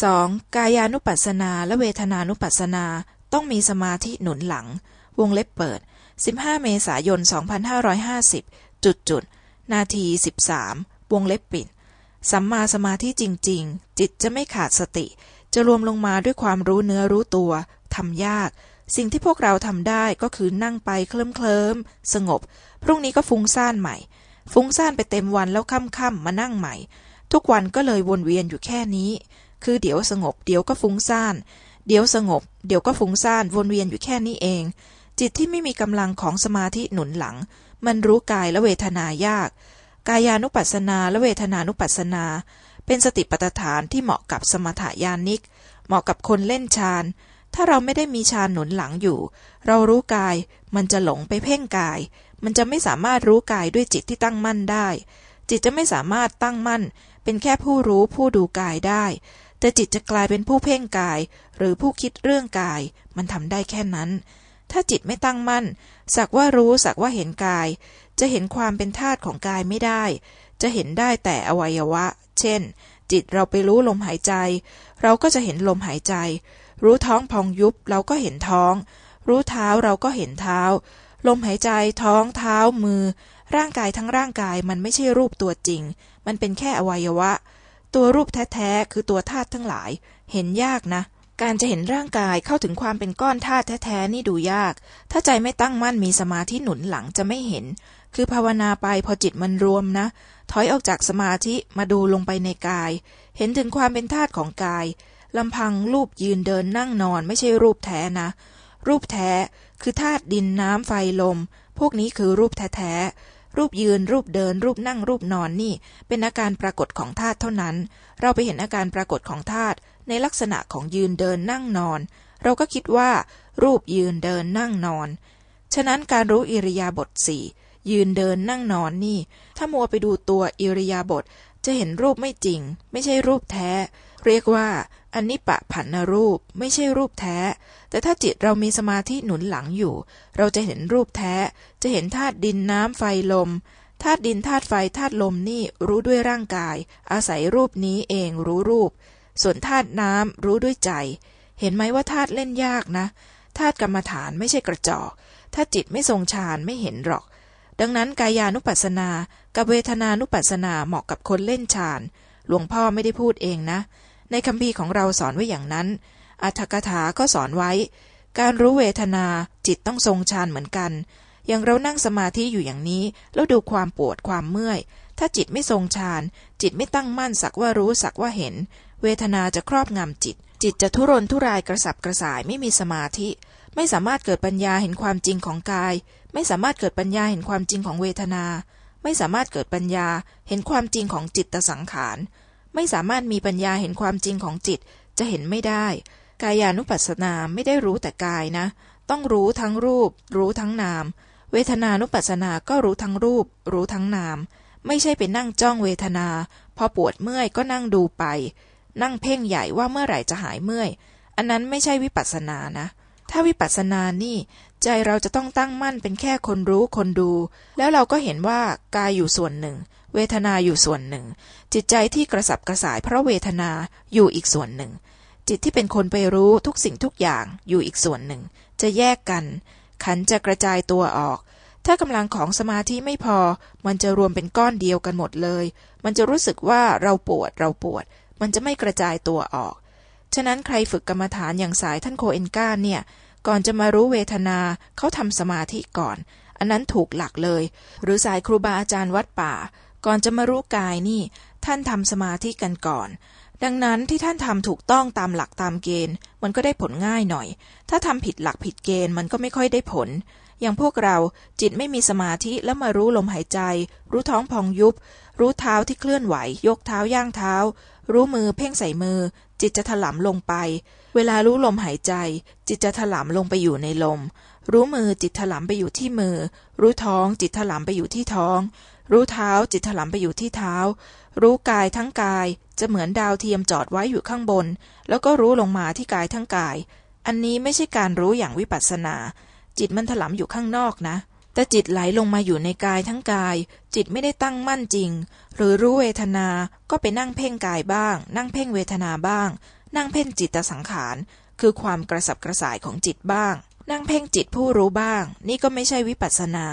2. กายานุปัสสนาและเวทนานุปัสสนาต้องมีสมาธิหนุนหลัง วงเล็บเปิด 15 เมษายน 2550 จุดจุด นาที 13 วงเล็บปิด สัมมาสมาธิจริง ๆ จิตจะไม่ขาดสติ จะรวมลงมาด้วยความรู้เนื้อรู้ตัว ทำยาก สิ่งที่พวกเราทำได้ก็คือนั่งไปเคลิ้มเคลิ้มสงบ พรุ่งนี้ก็ฟุ้งซ่านใหม่ ฟุ้งซ่านไปเต็มวันแล้วค่ำๆมานั่งใหม่ ทุกวันก็เลยวนเวียนอยู่แค่นี้ คือเดี๋ยวสงบ เดี๋ยวก็ฟุ้งซ่าน เดี๋ยวสงบ เดี๋ยวก็ฟุ้งซ่านวนเวียนอยู่แค่นี้เอง จิตที่ไม่มีกำลังของสมาธิหนุนหลัง มันรู้กายและเวทนายาก กายานุปัสสนาและเวทนานุปัสสนา เป็นสติปัฏฐานที่เหมาะกับสมถยานิก เหมาะกับคนเล่นฌานถ้าเราไม่ได้มีฌานหนุนหลังอยู่ เรารู้กาย มันจะหลงไปเพ่งกาย มันจะไม่สามารถรู้กายด้วยจิตที่ตั้งมั่นได้ จิตจะไม่สามารถตั้งมั่น เป็นแค่ผู้รู้ผู้ดูกายได้ แต่จิตจะกลายเป็นผู้เพ่งกาย หรือผู้คิดเรื่องกาย มันทำได้แค่นั้น ถ้าจิตไม่ตั้งมั่น สักว่ารู้สักว่าเห็นกาย จะเห็นความเป็นธาตุของกายไม่ได้ จะเห็นได้แต่อวัยวะ เช่น จิตเราไปรู้ลมหายใจ เราก็จะเห็นลมหายใจ รู้ท้องพองยุบเราก็เห็นท้อง รู้เท้าเราก็เห็นเท้า ลมหายใจท้องเท้ามือ ร่างกายทั้งร่างกายมันไม่ใช่รูปตัวจริง มันเป็นแค่อวัยวะ ตัวรูปแท้ๆคือตัวธาตุทั้งหลาย เห็นยากนะ การจะเห็นร่างกายเข้าถึงความเป็นก้อนธาตุแท้ๆนี่ดูยาก ถ้าใจไม่ตั้งมั่นมีสมาธิหนุนหลังจะไม่เห็น คือภาวนาไปพอจิตมันรวมนะ ถอยออกจากสมาธิมาดูลงไปในกาย เห็นถึงความเป็นธาตุของกายลำพังรูปยืนเดินนั่งนอนไม่ใช่รูปแท้นะ รูปแท้คือธาตุดินน้ำไฟลม พวกนี้คือรูปแท้ๆ รูปยืน รูปเดิน รูปนั่ง รูปนอนนี่ เป็นอาการปรากฏของธาตุเท่านั้น เราไปเห็นอาการปรากฏของธาตุในลักษณะของยืนเดินนั่งนอน เราก็คิดว่า รูปยืนเดินนั่งนอน ฉะนั้นการรู้อิริยาบถสี่ยืนเดินนั่งนอนนี่ ถ้ามัวไปดูตัวอิริยาบถจะเห็นรูปไม่จริง ไม่ใช่รูปแท้ เรียกว่า อันนี้ปะผันนรูปไม่ใช่รูปแท้ แต่ถ้าจิตเรามีสมาธิหนุนหลังอยู่ เราจะเห็นรูปแท้ จะเห็นธาตุดินน้ำไฟลมธาตุดินธาตุไฟธาตุลมนี่รู้ด้วยร่างกาย อาศัยรูปนี้เองรู้รูป ส่วนธาตุน้ำรู้ด้วยใจ เห็นไหมว่าธาตุเล่นยากนะธาตุกรรมฐานไม่ใช่กระจอก ถ้าจิตไม่ทรงฌานไม่เห็นหรอก ดังนั้นกายานุปัสสนา กับเวทนานุปัสสนาเหมาะกับคนเล่นฌาน หลวงพ่อไม่ได้พูดเองนะ ในคำพีของเราสอนไว้อย่างนั้น อัตถกถาก็สอนไว้ การรู้เวทนาจิตต้องทรงฌานเหมือนกัน อย่างเรานั่งสมาธิอยู่อย่างนี้ แล้วดูความปวดความเมื่อย ถ้าจิตไม่ทรงฌาน จิตไม่ตั้งมั่นสักว่ารู้สักว่าเห็น เวทนาจะครอบงำจิต จิตจะทุรนทุรายกระสับกระส่ายไม่มีสมาธิ ไม่สามารถเกิดปัญญาเห็นความจริงของกาย ไม่สามารถเกิดปัญญาเห็นความจริงของเวทนา ไม่สามารถเกิดปัญญาเห็นความจริงของจิตตสังขาร ไม่สามารถมีปัญญาเห็นความจริงของจิตจะเห็นไม่ได้ กายานุปัสสนาไม่ได้รู้แต่กายนะ ต้องรู้ทั้งรูป รู้ทั้งนาม เวทนานุปัสสนาก็รู้ทั้งรูป รู้ทั้งนาม ไม่ใช่ไปนั่งจ้องเวทนา พอปวดเมื่อยก็นั่งดูไป นั่งเพ่งใหญ่ว่าเมื่อไหร่จะหายเมื่อย อันนั้นไม่ใช่วิปัสสนานะ ถ้าวิปัสสนานี่ใจเราจะต้องตั้งมั่นเป็นแค่คนรู้คนดู แล้วเราก็เห็นว่ากายอยู่ส่วนหนึ่ง เวทนาอยู่ส่วนหนึ่ง จิตใจที่กระสับกระส่ายเพราะเวทนาอยู่อีกส่วนหนึ่ง จิตที่เป็นคนไปรู้ทุกสิ่งทุกอย่างอยู่อีกส่วนหนึ่ง จะแยกกัน ขันจะกระจายตัวออก ถ้ากำลังของสมาธิไม่พอ มันจะรวมเป็นก้อนเดียวกันหมดเลย มันจะรู้สึกว่าเราปวดเราปวด มันจะไม่กระจายตัวออก ฉะนั้นใครฝึกกรรมฐานอย่างสายท่านโคเอนก้าเนี่ย ก่อนจะมารู้เวทนาเขาทำสมาธิก่อนอันนั้นถูกหลักเลย หรือสายครูบาอาจารย์วัดป่า ก่อนจะมารู้กายนี่ ท่านทำสมาธิกันก่อน ดังนั้นที่ท่านทำถูกต้องตามหลักตามเกณฑ์ มันก็ได้ผลง่ายหน่อย ถ้าทำผิดหลักผิดเกณฑ์มันก็ไม่ค่อยได้ผล อย่างพวกเราจิตไม่มีสมาธิแล้วมารู้ลมหายใจ รู้ท้องพองยุบ รู้เท้าที่เคลื่อนไหว ยกเท้าย่างเท้า รู้มือเพ่งใส่มือ จิตจะถลำลงไป เวลารู้ลมหายใจ จิตจะถลำลงไปอยู่ในลม รู้มือจิตถลำไปอยู่ที่มือ รู้ท้องจิตถลำไปอยู่ที่ท้อง รู้เท้าจิตถลำไปอยู่ที่เท้า รู้กายทั้งกาย จะเหมือนดาวเทียมจอดไว้อยู่ข้างบน แล้วก็รู้ลงมาที่กายทั้งกาย อันนี้ไม่ใช่การรู้อย่างวิปัสสนา จิตมันถลำอยู่ข้างนอกนะแต่จิตไหลลงมาอยู่ในกายทั้งกาย จิตไม่ได้ตั้งมั่นจริง หรือรู้เวทนา ก็ไปนั่งเพ่งกายบ้าง นั่งเพ่งเวทนาบ้าง นั่งเพ่งจิตสังขาร คือความกระสับกระส่ายของจิตบ้าง นั่งเพ่งจิตผู้รู้บ้าง นี่ก็ไม่ใช่วิปัสสนา